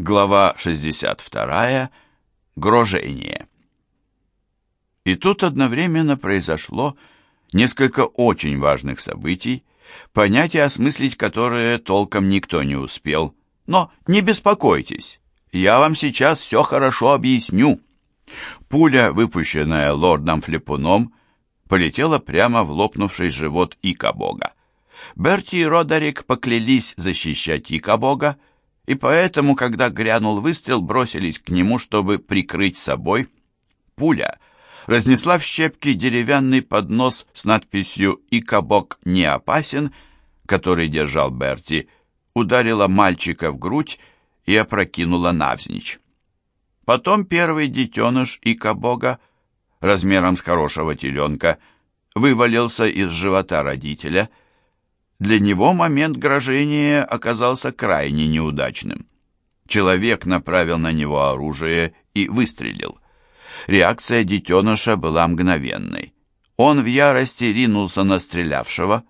Глава 62. Грожение. И тут одновременно произошло несколько очень важных событий, понять и осмыслить которые толком никто не успел. Но не беспокойтесь, я вам сейчас все хорошо объясню. Пуля, выпущенная лордом Флепуном, полетела прямо в лопнувший живот Ика-бога. Берти и Родерик поклялись защищать Ика-бога, и поэтому, когда грянул выстрел, бросились к нему, чтобы прикрыть собой. Пуля разнесла в щепки деревянный поднос с надписью «Икобок не опасен», который держал Берти, ударила мальчика в грудь и опрокинула навзничь. Потом первый детеныш Икобога, размером с хорошего теленка, вывалился из живота родителя – для него момент грожения оказался крайне неудачным. Человек направил на него оружие и выстрелил. Реакция детеныша была мгновенной. Он в ярости ринулся на стрелявшего.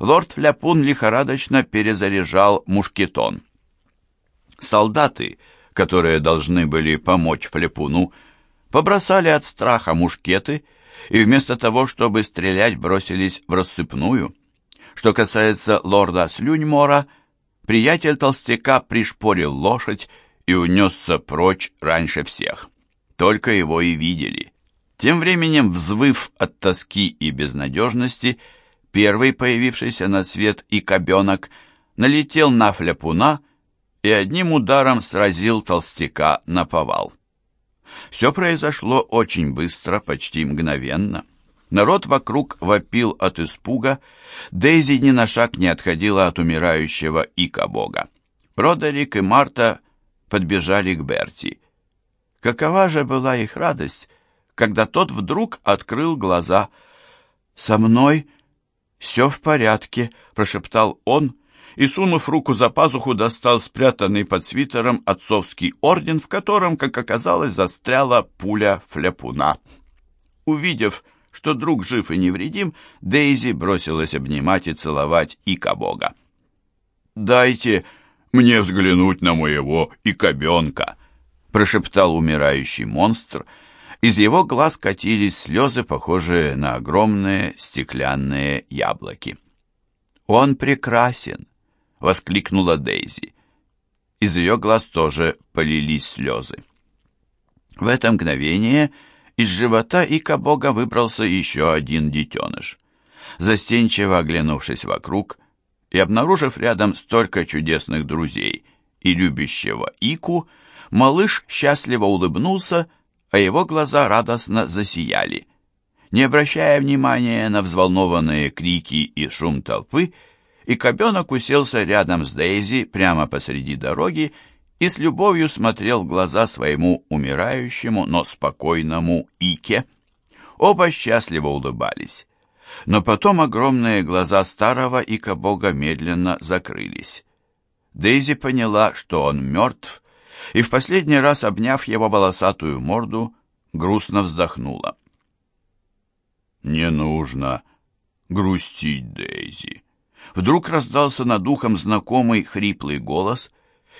Лорд Фляпун лихорадочно перезаряжал мушкетон. Солдаты, которые должны были помочь Фляпуну, побросали от страха мушкеты и вместо того, чтобы стрелять, бросились в рассыпную. Что касается лорда Слюньмора, приятель толстяка пришпорил лошадь и унесся прочь раньше всех. Только его и видели. Тем временем, взвыв от тоски и безнадежности, первый появившийся на свет и кобенок налетел на фляпуна и одним ударом сразил толстяка на повал. Все произошло очень быстро, почти мгновенно. Народ вокруг вопил от испуга, Дейзи ни на шаг не отходила от умирающего Ика-бога. Родерик и Марта подбежали к Берти. Какова же была их радость, когда тот вдруг открыл глаза. «Со мной все в порядке», — прошептал он, и, сунув руку за пазуху, достал спрятанный под свитером отцовский орден, в котором, как оказалось, застряла пуля фляпуна. Увидев, что друг жив и невредим, Дейзи бросилась обнимать и целовать Ика-бога. «Дайте мне взглянуть на моего Икобенка», — прошептал умирающий монстр. Из его глаз катились слезы, похожие на огромные стеклянные яблоки. «Он прекрасен!» — воскликнула Дейзи. Из ее глаз тоже полились слезы. В это мгновение из живота Ика-бога выбрался еще один детеныш. Застенчиво оглянувшись вокруг и обнаружив рядом столько чудесных друзей и любящего Ику, малыш счастливо улыбнулся, а его глаза радостно засияли. Не обращая внимания на взволнованные крики и шум толпы, и уселся рядом с Дейзи прямо посреди дороги и с любовью смотрел в глаза своему умирающему, но спокойному Ике. Оба счастливо улыбались. Но потом огромные глаза старого Ика-бога медленно закрылись. Дейзи поняла, что он мертв, и в последний раз, обняв его волосатую морду, грустно вздохнула. «Не нужно грустить, Дейзи». Вдруг раздался над ухом знакомый хриплый голос,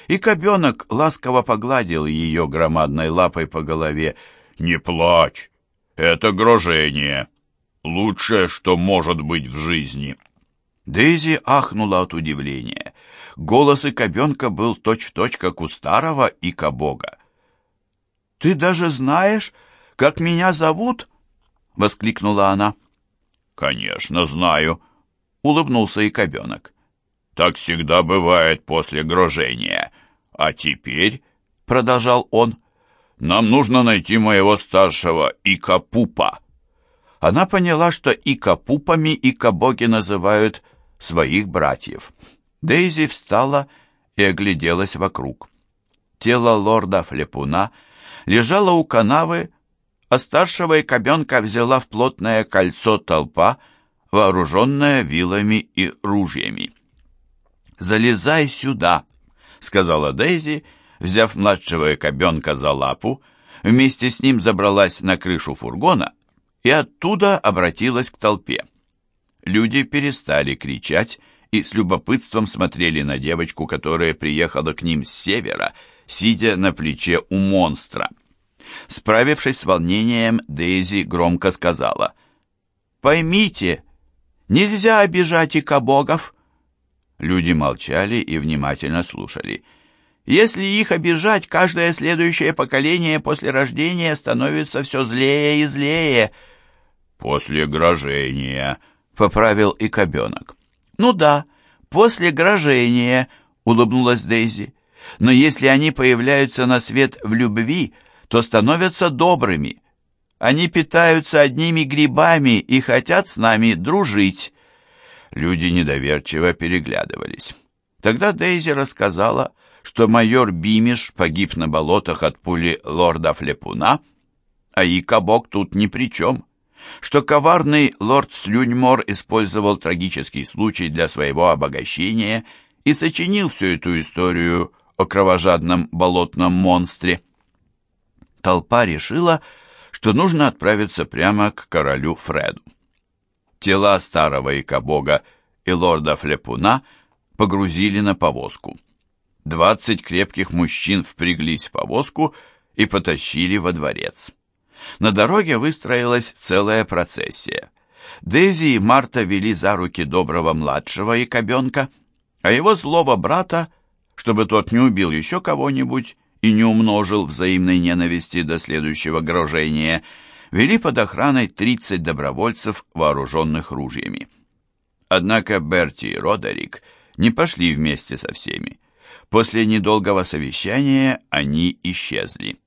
и кобенок ласково погладил ее громадной лапой по голове. «Не плачь! Это грожение! Лучшее, что может быть в жизни!» Дейзи ахнула от удивления. Голос и кобенка был точь-в-точь, -точь, как у старого и кобога. «Ты даже знаешь, как меня зовут?» — воскликнула она. «Конечно, знаю», — улыбнулся и кобенок. Так всегда бывает после грожения. А теперь, — продолжал он, — нам нужно найти моего старшего Икапупа. Она поняла, что Икапупами Икабоги называют своих братьев. Дейзи встала и огляделась вокруг. Тело лорда Флепуна лежало у канавы, а старшего икобенка взяла в плотное кольцо толпа, вооруженная вилами и ружьями. «Залезай сюда», — сказала Дейзи, взяв младшего кобенка за лапу, вместе с ним забралась на крышу фургона и оттуда обратилась к толпе. Люди перестали кричать и с любопытством смотрели на девочку, которая приехала к ним с севера, сидя на плече у монстра. Справившись с волнением, Дейзи громко сказала, «Поймите, нельзя обижать икобогов». Люди молчали и внимательно слушали. «Если их обижать, каждое следующее поколение после рождения становится все злее и злее». «После грожения», — поправил и кобенок. «Ну да, после грожения», — улыбнулась Дейзи. «Но если они появляются на свет в любви, то становятся добрыми. Они питаются одними грибами и хотят с нами дружить». Люди недоверчиво переглядывались. Тогда Дейзи рассказала, что майор Бимиш погиб на болотах от пули лорда Флепуна, а Икабок тут ни при чем, что коварный лорд Слюньмор использовал трагический случай для своего обогащения и сочинил всю эту историю о кровожадном болотном монстре. Толпа решила, что нужно отправиться прямо к королю Фреду. Тела старого икобога и лорда Флепуна погрузили на повозку. Двадцать крепких мужчин впряглись в повозку и потащили во дворец. На дороге выстроилась целая процессия. Дейзи и Марта вели за руки доброго младшего якобенка, а его злого брата, чтобы тот не убил еще кого-нибудь и не умножил взаимной ненависти до следующего грожения – вели под охраной 30 добровольцев, вооруженных ружьями. Однако Берти и Родерик не пошли вместе со всеми. После недолгого совещания они исчезли.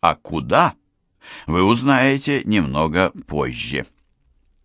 А куда? Вы узнаете немного позже.